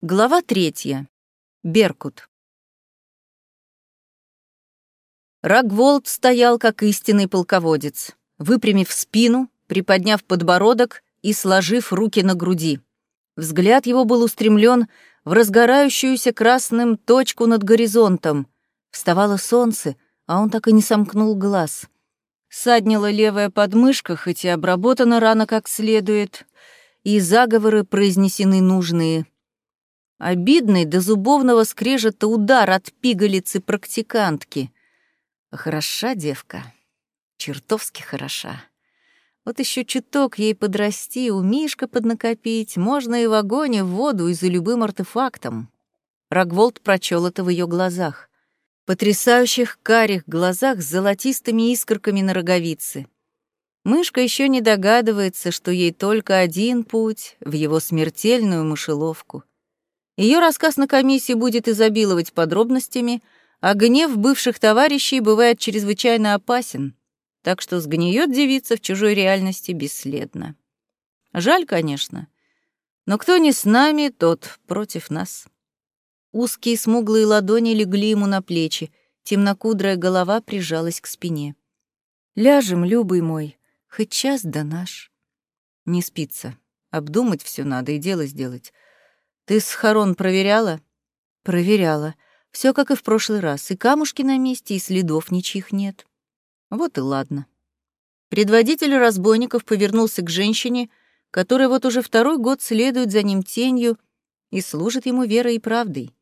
Глава третья. Беркут. Рагволд стоял как истинный полководец, выпрямив спину, приподняв подбородок и сложив руки на груди. Взгляд его был устремлен в разгорающуюся красным точку над горизонтом. Вставало солнце, а он так и не сомкнул глаз. Саднила левая подмышка, хоть и обработана рано как следует, и заговоры произнесены нужные — Обидный до зубовного скрежета удар от пигалицы практикантки. Хороша девка, чертовски хороша. Вот еще чуток ей подрасти, у Мишка поднакопить, можно и в огонь, и в воду, и за любым артефактом. Рогволд прочел это в ее глазах. Потрясающих карих глазах с золотистыми искорками на роговице. Мышка еще не догадывается, что ей только один путь в его смертельную мышеловку. Ее рассказ на комиссии будет изобиловать подробностями, а гнев бывших товарищей бывает чрезвычайно опасен, так что сгниет девица в чужой реальности бесследно. Жаль, конечно, но кто не с нами, тот против нас. Узкие смуглые ладони легли ему на плечи, темнокудрая голова прижалась к спине. «Ляжем, любый мой, хоть час да наш». Не спится. Обдумать все надо и дело сделать. Ты схорон проверяла? Проверяла. Все как и в прошлый раз. И камушки на месте, и следов ничьих нет. Вот и ладно. Предводитель разбойников повернулся к женщине, которая вот уже второй год следует за ним тенью и служит ему верой и правдой.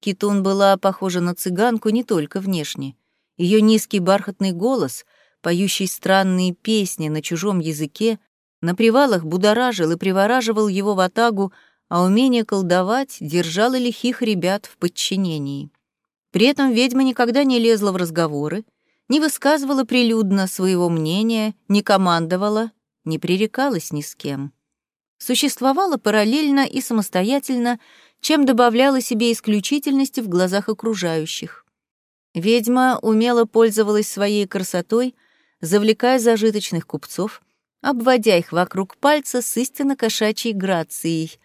Китун была похожа на цыганку не только внешне. Ее низкий бархатный голос, поющий странные песни на чужом языке, на привалах будоражил и привораживал его в атагу а умение колдовать держало лихих ребят в подчинении. При этом ведьма никогда не лезла в разговоры, не высказывала прилюдно своего мнения, не командовала, не пререкалась ни с кем. Существовала параллельно и самостоятельно, чем добавляла себе исключительности в глазах окружающих. Ведьма умело пользовалась своей красотой, завлекая зажиточных купцов, обводя их вокруг пальца с истинно кошачьей грацией,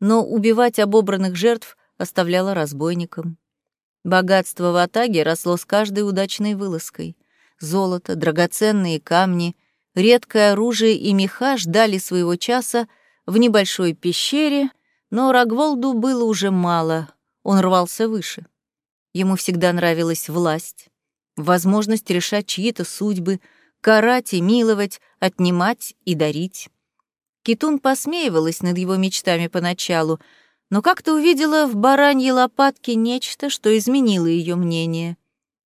но убивать обобранных жертв оставляла разбойникам. Богатство в Атаге росло с каждой удачной вылазкой. Золото, драгоценные камни, редкое оружие и меха ждали своего часа в небольшой пещере, но Рогволду было уже мало, он рвался выше. Ему всегда нравилась власть, возможность решать чьи-то судьбы, карать и миловать, отнимать и дарить. Китун посмеивалась над его мечтами поначалу, но как-то увидела в бараньей лопатке нечто, что изменило ее мнение.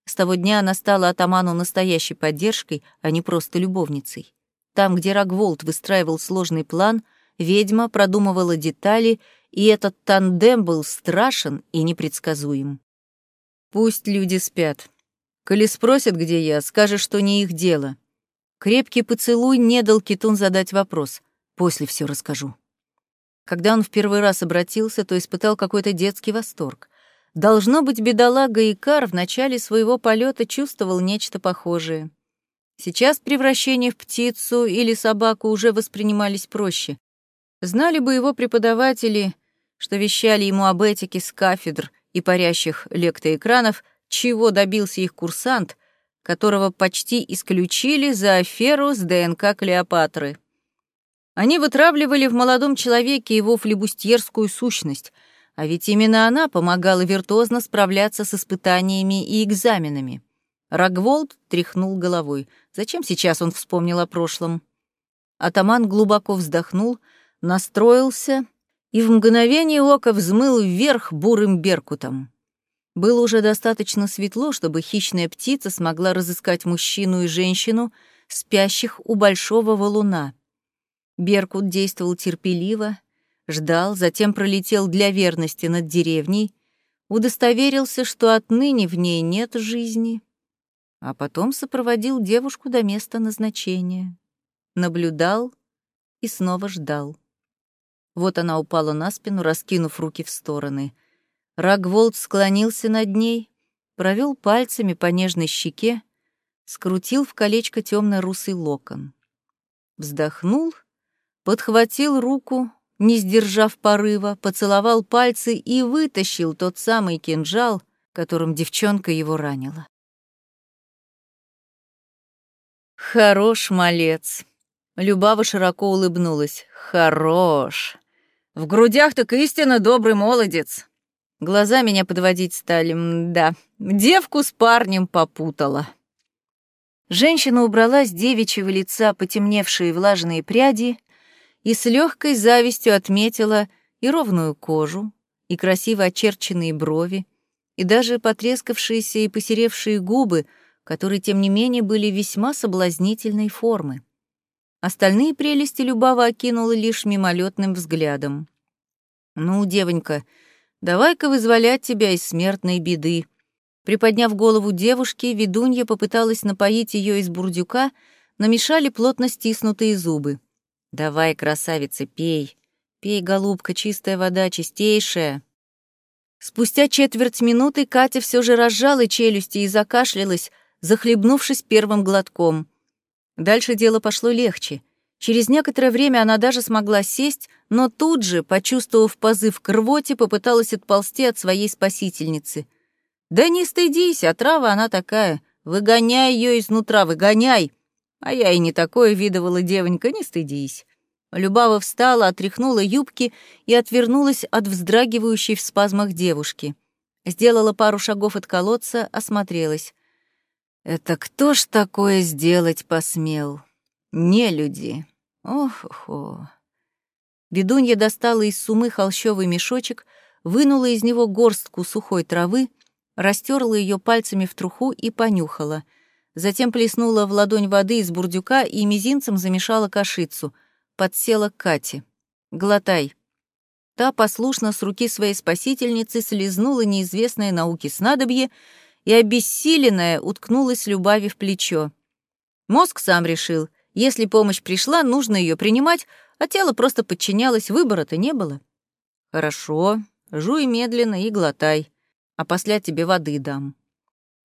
С того дня она стала атаману настоящей поддержкой, а не просто любовницей. Там, где Рогволд выстраивал сложный план, ведьма продумывала детали, и этот тандем был страшен и непредсказуем. «Пусть люди спят. Коли спросят, где я, скажешь, что не их дело». Крепкий поцелуй не дал Китун задать вопрос — После все расскажу. Когда он в первый раз обратился, то испытал какой-то детский восторг. Должно быть, бедолага Икар в начале своего полета чувствовал нечто похожее. Сейчас превращение в птицу или собаку уже воспринимались проще. Знали бы его преподаватели, что вещали ему об этике с кафедр и парящих лектоэкранов, чего добился их курсант, которого почти исключили за аферу с ДНК Клеопатры. Они вытравливали в молодом человеке его флебустьерскую сущность, а ведь именно она помогала виртуозно справляться с испытаниями и экзаменами. Рогволд тряхнул головой. Зачем сейчас он вспомнил о прошлом? Атаман глубоко вздохнул, настроился и в мгновение ока взмыл вверх бурым беркутом. Было уже достаточно светло, чтобы хищная птица смогла разыскать мужчину и женщину, спящих у большого валуна — Беркут действовал терпеливо, ждал, затем пролетел для верности над деревней, удостоверился, что отныне в ней нет жизни, а потом сопроводил девушку до места назначения, наблюдал и снова ждал. Вот она упала на спину, раскинув руки в стороны. Рагволд склонился над ней, провел пальцами по нежной щеке, скрутил в колечко темно-русый локон. Вздохнул подхватил руку, не сдержав порыва, поцеловал пальцы и вытащил тот самый кинжал, которым девчонка его ранила. «Хорош, малец!» Любава широко улыбнулась. «Хорош! В грудях так истинно добрый молодец!» Глаза меня подводить стали, да. Девку с парнем попутала. Женщина убрала с девичьего лица потемневшие влажные пряди и с легкой завистью отметила и ровную кожу, и красиво очерченные брови, и даже потрескавшиеся и посеревшие губы, которые, тем не менее, были весьма соблазнительной формы. Остальные прелести Любава окинула лишь мимолетным взглядом. «Ну, девонька, давай-ка вызволять тебя из смертной беды». Приподняв голову девушки, ведунья попыталась напоить ее из бурдюка, намешали плотно стиснутые зубы. «Давай, красавица, пей. Пей, голубка, чистая вода, чистейшая». Спустя четверть минуты Катя все же разжала челюсти и закашлялась, захлебнувшись первым глотком. Дальше дело пошло легче. Через некоторое время она даже смогла сесть, но тут же, почувствовав позыв к рвоте, попыталась отползти от своей спасительницы. «Да не стыдись, отрава она такая. Выгоняй ее изнутра, выгоняй!» А я и не такое видывала, девонька, не стыдись. Любава встала, отряхнула юбки и отвернулась от вздрагивающей в спазмах девушки. Сделала пару шагов от колодца, осмотрелась. «Это кто ж такое сделать посмел? Не люди. Ох-охо». Бедунья достала из сумы холщовый мешочек, вынула из него горстку сухой травы, растерла ее пальцами в труху и понюхала — затем плеснула в ладонь воды из бурдюка и мизинцем замешала кашицу. Подсела к Кате. «Глотай». Та послушно с руки своей спасительницы слезнула неизвестное науке снадобье и, обессиленная, уткнулась Любави в плечо. Мозг сам решил, если помощь пришла, нужно ее принимать, а тело просто подчинялось, выбора-то не было. «Хорошо, жуй медленно и глотай, а после тебе воды дам».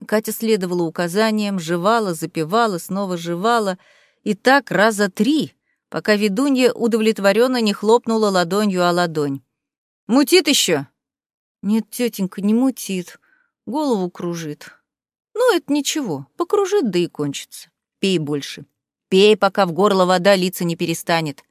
Катя следовала указаниям, жевала, запивала, снова жевала, и так раза три, пока ведунья удовлетворенно не хлопнула ладонью о ладонь. «Мутит еще? «Нет, тетенька, не мутит. Голову кружит». «Ну, это ничего, покружит, да и кончится. Пей больше. Пей, пока в горло вода литься не перестанет».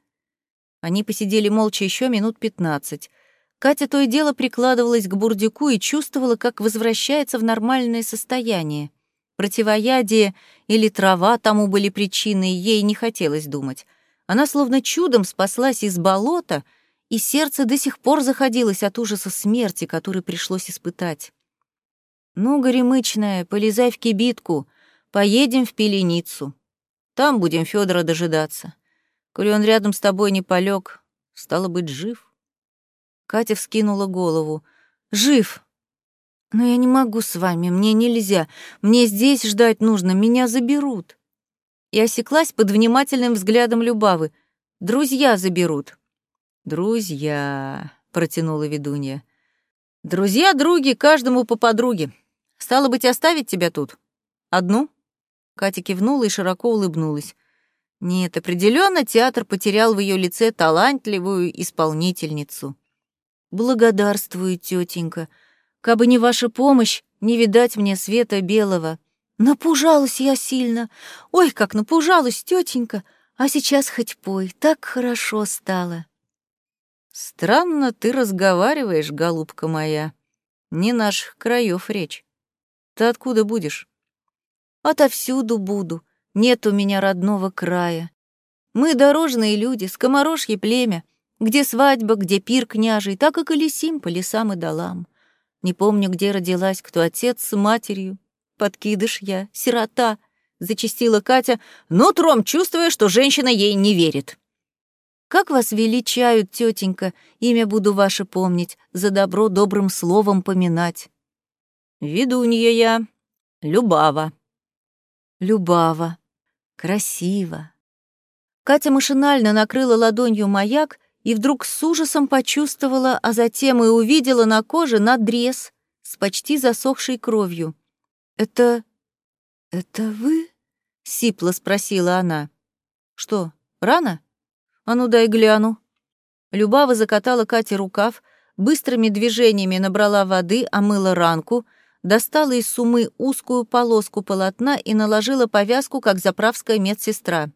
Они посидели молча еще минут пятнадцать. Катя то и дело прикладывалась к бурдюку и чувствовала, как возвращается в нормальное состояние. Противоядие или трава тому были причиной, ей не хотелось думать. Она словно чудом спаслась из болота, и сердце до сих пор заходилось от ужаса смерти, который пришлось испытать. «Ну, горемычная, полезай в кибитку, поедем в Пеленицу. Там будем Федора дожидаться. Коли он рядом с тобой не полег, стало быть, жив». Катя вскинула голову. «Жив!» «Но я не могу с вами, мне нельзя. Мне здесь ждать нужно, меня заберут». И осеклась под внимательным взглядом Любавы. «Друзья заберут». «Друзья», — протянула ведунья. «Друзья, други, каждому по подруге. Стало быть, оставить тебя тут? Одну?» Катя кивнула и широко улыбнулась. Нет, определенно театр потерял в ее лице талантливую исполнительницу. Благодарствую, тетенька. Кабы не ваша помощь, не видать мне света белого. Напужалась я сильно. Ой, как напужалась, тетенька. А сейчас хоть пой, так хорошо стало. Странно ты разговариваешь, голубка моя. Не наших краев речь. Ты откуда будешь? Отовсюду буду. Нет у меня родного края. Мы дорожные люди, скоморожье племя. Где свадьба, где пир княжий, так и колесим по лесам и долам. Не помню, где родилась, кто отец с матерью. Подкидыш я, сирота, — зачастила Катя, но тром чувствуя, что женщина ей не верит. «Как вас величают, тетенька, имя буду ваше помнить, за добро добрым словом поминать». «Ведунья я, Любава». «Любава. Красиво». Катя машинально накрыла ладонью маяк и вдруг с ужасом почувствовала, а затем и увидела на коже надрез с почти засохшей кровью. «Это... это вы?» — сипло спросила она. «Что, рано? А ну дай гляну». Любава закатала Кате рукав, быстрыми движениями набрала воды, омыла ранку, достала из сумы узкую полоску полотна и наложила повязку, как заправская медсестра.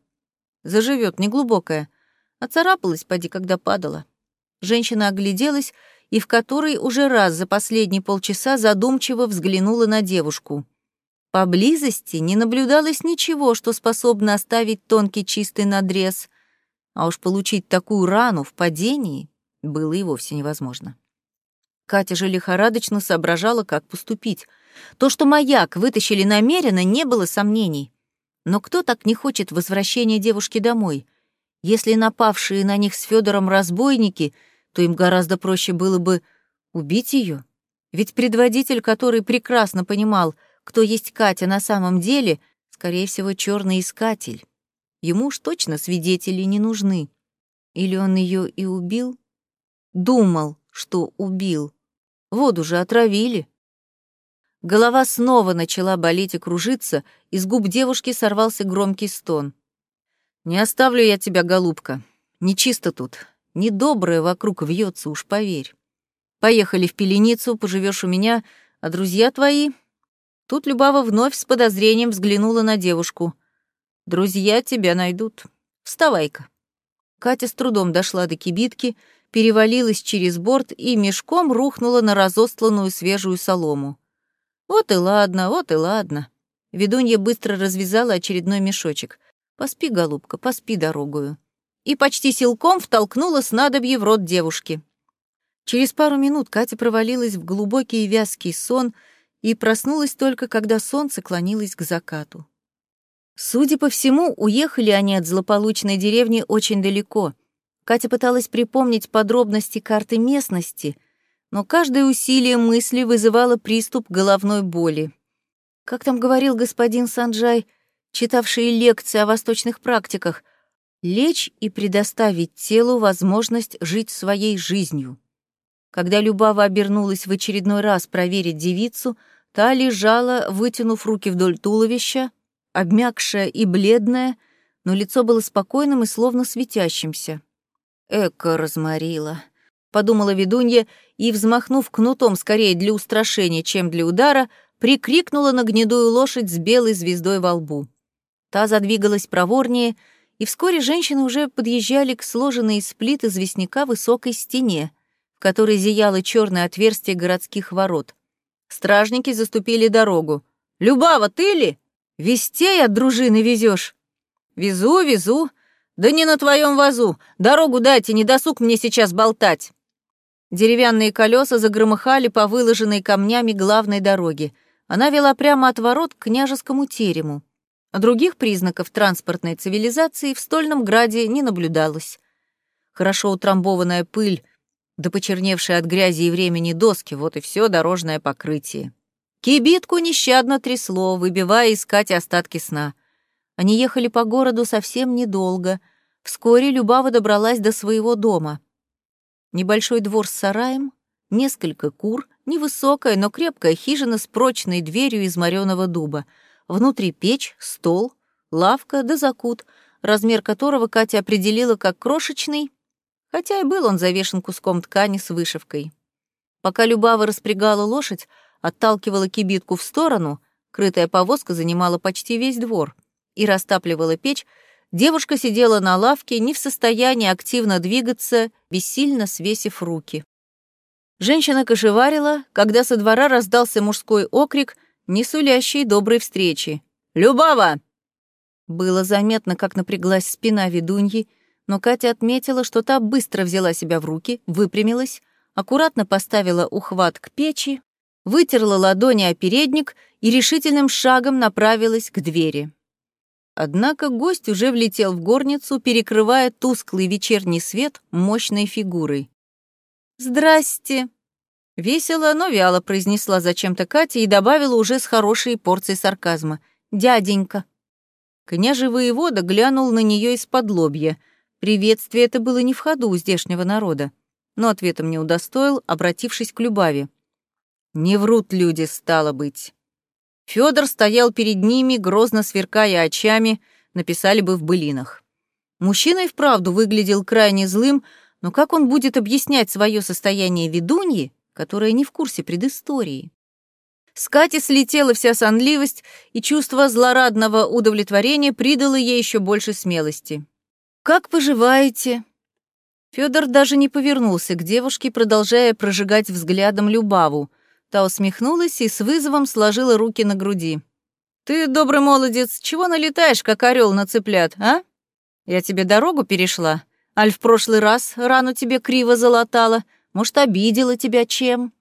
Заживет, неглубокая. А царапалась, поди, когда падала. Женщина огляделась и в которой уже раз за последние полчаса задумчиво взглянула на девушку. Поблизости не наблюдалось ничего, что способно оставить тонкий чистый надрез, а уж получить такую рану в падении было и вовсе невозможно. Катя же лихорадочно соображала, как поступить. То, что маяк вытащили намеренно, не было сомнений. Но кто так не хочет возвращения девушки домой? Если напавшие на них с Федором разбойники, то им гораздо проще было бы убить ее. Ведь предводитель, который прекрасно понимал, кто есть Катя на самом деле, скорее всего, черный искатель. Ему уж точно свидетели не нужны. Или он ее и убил? Думал, что убил. Воду же отравили. Голова снова начала болеть и кружиться, из губ девушки сорвался громкий стон. «Не оставлю я тебя, голубка. Нечисто тут. Недоброе вокруг вьется, уж поверь. Поехали в Пеленицу, поживешь у меня, а друзья твои...» Тут Любава вновь с подозрением взглянула на девушку. «Друзья тебя найдут. Вставай-ка». Катя с трудом дошла до кибитки, перевалилась через борт и мешком рухнула на разостланную свежую солому. Вот и ладно, вот и ладно. Ведунья быстро развязала очередной мешочек. «Поспи, голубка, поспи дорогую». И почти силком втолкнула снадобье в рот девушки. Через пару минут Катя провалилась в глубокий и вязкий сон и проснулась только, когда солнце клонилось к закату. Судя по всему, уехали они от злополучной деревни очень далеко. Катя пыталась припомнить подробности карты местности, но каждое усилие мысли вызывало приступ головной боли. Как там говорил господин Санджай, читавший лекции о восточных практиках, лечь и предоставить телу возможность жить своей жизнью. Когда Любава обернулась в очередной раз проверить девицу, та лежала, вытянув руки вдоль туловища, обмякшая и бледная, но лицо было спокойным и словно светящимся. «Эко разморила», — подумала ведунья и, взмахнув кнутом скорее для устрашения, чем для удара, прикрикнула на гнедую лошадь с белой звездой во лбу. Та задвигалась проворнее, и вскоре женщины уже подъезжали к сложенной из плит известняка высокой стене, в которой зияло черное отверстие городских ворот. Стражники заступили дорогу. «Любава, ты ли? Вестей от дружины везешь? «Везу, везу. Да не на твоем вазу. Дорогу дайте, не досуг мне сейчас болтать». Деревянные колеса загромыхали по выложенной камнями главной дороге. Она вела прямо от ворот к княжескому терему. А других признаков транспортной цивилизации в Стольном Граде не наблюдалось. Хорошо утрамбованная пыль, да почерневшие от грязи и времени доски, вот и все дорожное покрытие. Кибитку нещадно трясло, выбивая искать остатки сна. Они ехали по городу совсем недолго. Вскоре Любава добралась до своего дома. Небольшой двор с сараем, несколько кур, невысокая, но крепкая хижина с прочной дверью из мореного дуба — Внутри печь, стол, лавка да закут, размер которого Катя определила как крошечный, хотя и был он завешен куском ткани с вышивкой. Пока Любава распрягала лошадь, отталкивала кибитку в сторону, крытая повозка занимала почти весь двор, и растапливала печь, девушка сидела на лавке, не в состоянии активно двигаться, бессильно свесив руки. Женщина кошеварила, когда со двора раздался мужской окрик — не сулящий доброй встречи. «Любава!» Было заметно, как напряглась спина ведуньи, но Катя отметила, что та быстро взяла себя в руки, выпрямилась, аккуратно поставила ухват к печи, вытерла ладони о передник и решительным шагом направилась к двери. Однако гость уже влетел в горницу, перекрывая тусклый вечерний свет мощной фигурой. «Здрасте!» Весело, но вяло произнесла зачем-то Катя и добавила уже с хорошей порцией сарказма. «Дяденька». Княжий воевода глянул на нее из-под лобья. Приветствие это было не в ходу у здешнего народа. Но ответом не удостоил, обратившись к Любави. «Не врут люди, стало быть». Федор стоял перед ними, грозно сверкая очами, написали бы в былинах. Мужчина и вправду выглядел крайне злым, Но как он будет объяснять свое состояние ведуньи, которая не в курсе предыстории? С Кати слетела вся сонливость, и чувство злорадного удовлетворения придало ей еще больше смелости. «Как поживаете?» Федор даже не повернулся к девушке, продолжая прожигать взглядом Любаву. Та усмехнулась и с вызовом сложила руки на груди. «Ты, добрый молодец, чего налетаешь, как орел на цыплят, а? Я тебе дорогу перешла? Аль в прошлый раз рану тебе криво залатала? Может, обидела тебя чем?»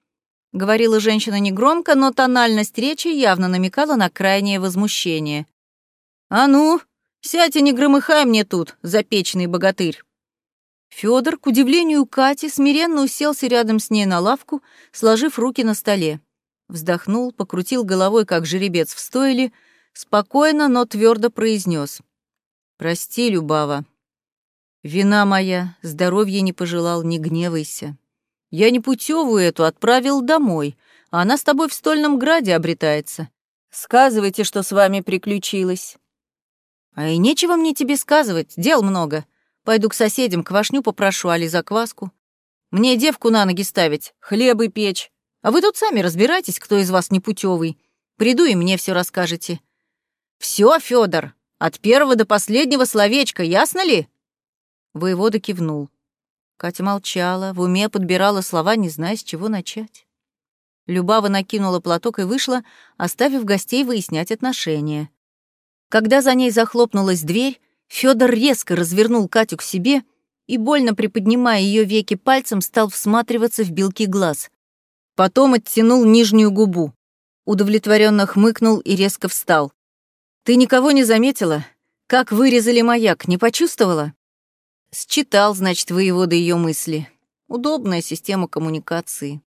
Говорила женщина негромко, но тональность речи явно намекала на крайнее возмущение. «А ну, сядь и не громыхай мне тут, запечный богатырь!» Федор, к удивлению Кати, смиренно уселся рядом с ней на лавку, сложив руки на столе. Вздохнул, покрутил головой, как жеребец в стойле, спокойно, но твердо произнес: «Прости, Любава. Вина моя, здоровья не пожелал, не гневайся. Я не путевую эту отправил домой, а она с тобой в Стольном Граде обретается. Сказывайте, что с вами приключилось». «А и нечего мне тебе сказывать, дел много. Пойду к соседям, квашню попрошу, али закваску. Мне девку на ноги ставить, хлебы печь. А вы тут сами разбирайтесь, кто из вас непутевый. Приду и мне все расскажете. Все, Федор, от первого до последнего словечка, ясно ли? Воевода кивнул. Катя молчала, в уме подбирала слова, не зная, с чего начать. Любава накинула платок и вышла, оставив гостей выяснять отношения. Когда за ней захлопнулась дверь, Федор резко развернул Катю к себе и, больно приподнимая ее веки пальцем, стал всматриваться в белки глаз. Потом оттянул нижнюю губу. Удовлетворенно хмыкнул и резко встал. «Ты никого не заметила? Как вырезали маяк, не почувствовала?» Считал, значит, воевода ее мысли. Удобная система коммуникации.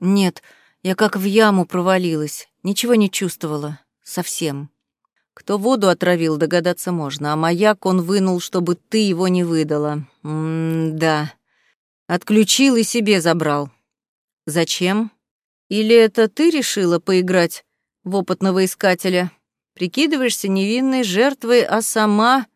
Нет, я как в яму провалилась, ничего не чувствовала. Совсем. Кто воду отравил, догадаться можно, а маяк он вынул, чтобы ты его не выдала. М-да. Отключил и себе забрал. Зачем? Или это ты решила поиграть в опытного искателя? Прикидываешься невинной жертвой, а сама,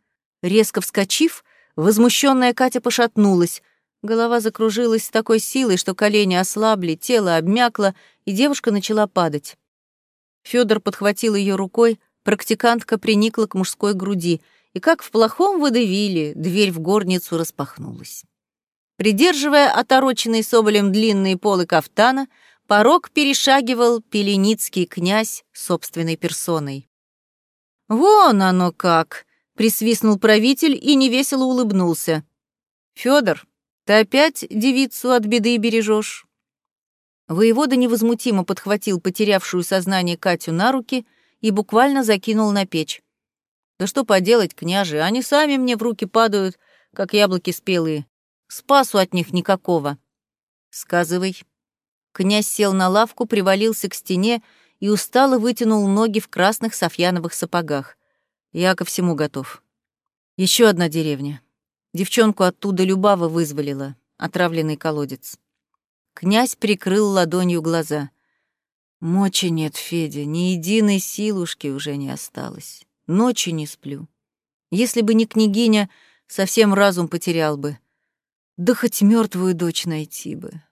резко вскочив, возмущенная Катя пошатнулась. Голова закружилась с такой силой, что колени ослабли, тело обмякло, и девушка начала падать. Федор подхватил ее рукой, Практикантка приникла к мужской груди, и как в плохом выдавили, дверь в горницу распахнулась. Придерживая отороченный соболем длинные полы кафтана, порог перешагивал пеленицкий князь собственной персоной. «Вон оно как!» — присвистнул правитель и невесело улыбнулся. «Фёдор, ты опять девицу от беды бережешь?» Воевода невозмутимо подхватил потерявшую сознание Катю на руки — и буквально закинул на печь. «Да что поделать, княже, они сами мне в руки падают, как яблоки спелые. Спасу от них никакого». «Сказывай». Князь сел на лавку, привалился к стене и устало вытянул ноги в красных софьяновых сапогах. «Я ко всему готов. Еще одна деревня. Девчонку оттуда Любава вызволила, отравленный колодец». Князь прикрыл ладонью глаза — Мочи нет, Федя, ни единой силушки уже не осталось. Ночи не сплю. Если бы не княгиня, совсем разум потерял бы. Да хоть мертвую дочь найти бы.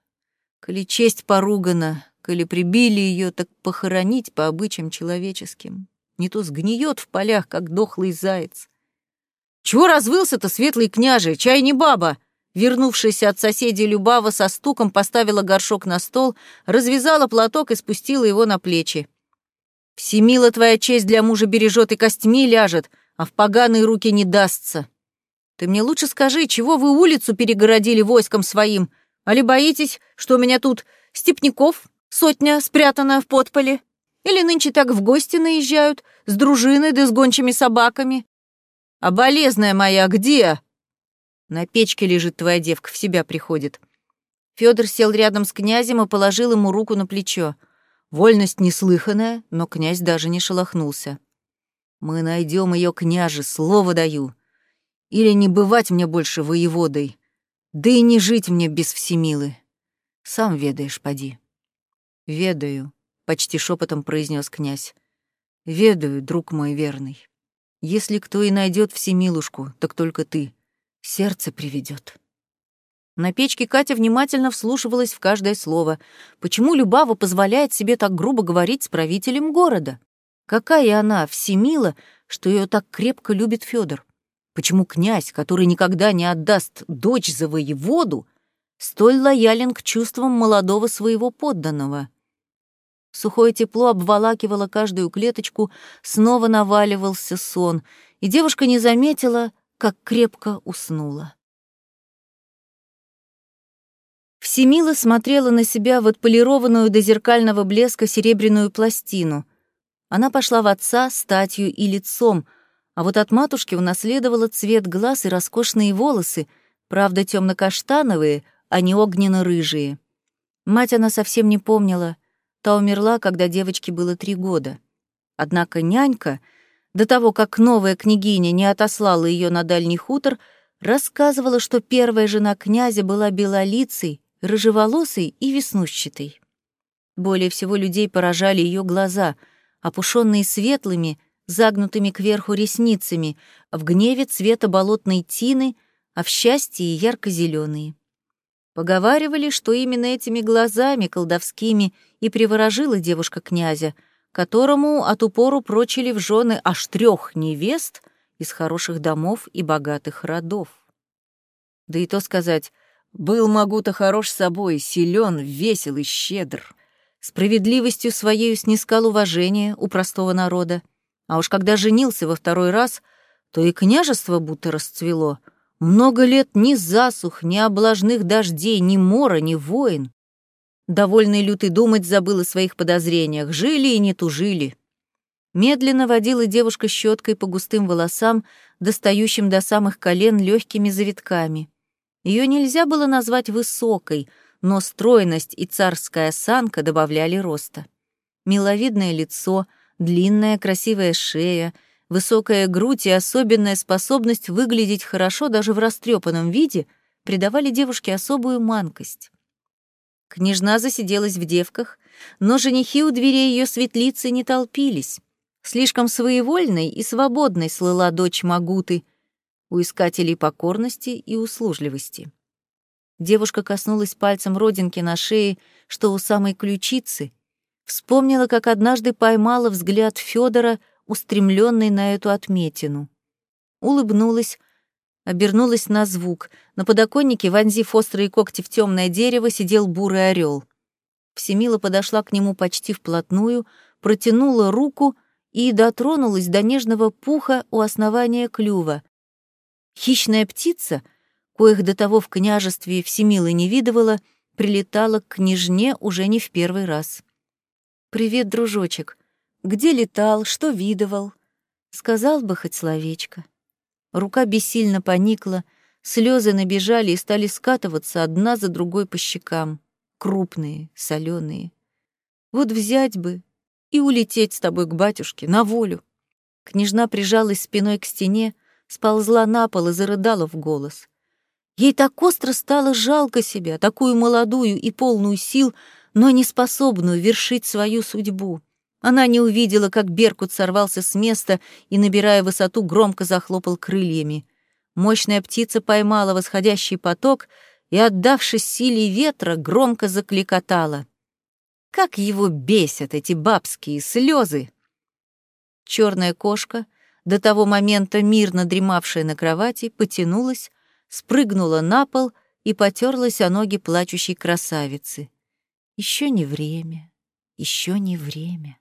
Коли честь поругана, коли прибили ее, так похоронить по обычаям человеческим. Не то сгниет в полях, как дохлый заяц. Чего развылся-то, светлый княже, чай не баба? Вернувшаяся от соседей Любава со стуком поставила горшок на стол, развязала платок и спустила его на плечи. «Всемила твоя честь для мужа бережет и костьми ляжет, а в поганые руки не дастся. Ты мне лучше скажи, чего вы улицу перегородили войском своим? Али боитесь, что у меня тут степняков сотня спрятана в подполе? Или нынче так в гости наезжают, с дружиной да с гончими собаками? А болезная моя где?» На печке лежит твоя девка, в себя приходит. Федор сел рядом с князем и положил ему руку на плечо. Вольность неслыханная, но князь даже не шелохнулся. Мы найдем ее, княже, слово даю. Или не бывать мне больше воеводой, да и не жить мне без всемилы. Сам ведаешь, поди. Ведаю, почти шепотом произнес князь. Ведаю, друг мой верный. Если кто и найдет всемилушку, так только ты сердце приведет. На печке Катя внимательно вслушивалась в каждое слово. Почему Любава позволяет себе так грубо говорить с правителем города? Какая она, всемила, что ее так крепко любит Федор? Почему князь, который никогда не отдаст дочь за воеводу, столь лоялен к чувствам молодого своего подданного? Сухое тепло обволакивало каждую клеточку, снова наваливался сон, и девушка не заметила, как крепко уснула. Всемила смотрела на себя в отполированную до зеркального блеска серебряную пластину. Она пошла в отца статью и лицом, а вот от матушки унаследовала цвет глаз и роскошные волосы, правда, темно каштановые а не огненно-рыжие. Мать она совсем не помнила, Та умерла, когда девочке было три года. Однако нянька, до того, как новая княгиня не отослала ее на дальний хутор, рассказывала, что первая жена князя была белолицей, рыжеволосой и веснущатой. Более всего людей поражали ее глаза, опушенные светлыми, загнутыми кверху ресницами, в гневе цвета болотной тины, а в счастье ярко зеленые Поговаривали, что именно этими глазами колдовскими и приворожила девушка князя, которому от упору прочили в жены аж трех невест из хороших домов и богатых родов. Да и то сказать, был Магута хорош собой, силен, весел и щедр. Справедливостью своею снискал уважение у простого народа. А уж когда женился во второй раз, то и княжество будто расцвело — много лет ни засух, ни облажных дождей, ни мора, ни войн. Довольный лютый думать забыл о своих подозрениях, жили и не тужили. Медленно водила девушка щеткой по густым волосам, достающим до самых колен легкими завитками. Ее нельзя было назвать высокой, но стройность и царская осанка добавляли роста. Миловидное лицо, длинная красивая шея — Высокая грудь и особенная способность выглядеть хорошо даже в растрепанном виде придавали девушке особую манкость. Княжна засиделась в девках, но женихи у дверей ее светлицы не толпились. Слишком своевольной и свободной слыла дочь Магуты, у искателей покорности и услужливости. Девушка коснулась пальцем родинки на шее, что у самой ключицы, вспомнила, как однажды поймала взгляд Федора устремленный на эту отметину. Улыбнулась, обернулась на звук. На подоконнике, вонзив острые когти в темное дерево, сидел бурый орел. Всемила подошла к нему почти вплотную, протянула руку и дотронулась до нежного пуха у основания клюва. Хищная птица, коих до того в княжестве Всемила не видывала, прилетала к княжне уже не в первый раз. «Привет, дружочек», где летал, что видывал. Сказал бы хоть словечко. Рука бессильно поникла, слезы набежали и стали скатываться одна за другой по щекам. Крупные, соленые. Вот взять бы и улететь с тобой к батюшке, на волю. Княжна прижалась спиной к стене, сползла на пол и зарыдала в голос. Ей так остро стало жалко себя, такую молодую и полную сил, но не способную вершить свою судьбу. Она не увидела, как Беркут сорвался с места и, набирая высоту, громко захлопал крыльями. Мощная птица поймала восходящий поток и, отдавшись силе ветра, громко закликотала. Как его бесят эти бабские слезы! Черная кошка, до того момента мирно дремавшая на кровати, потянулась, спрыгнула на пол и потерлась о ноги плачущей красавицы. Еще не время, еще не время.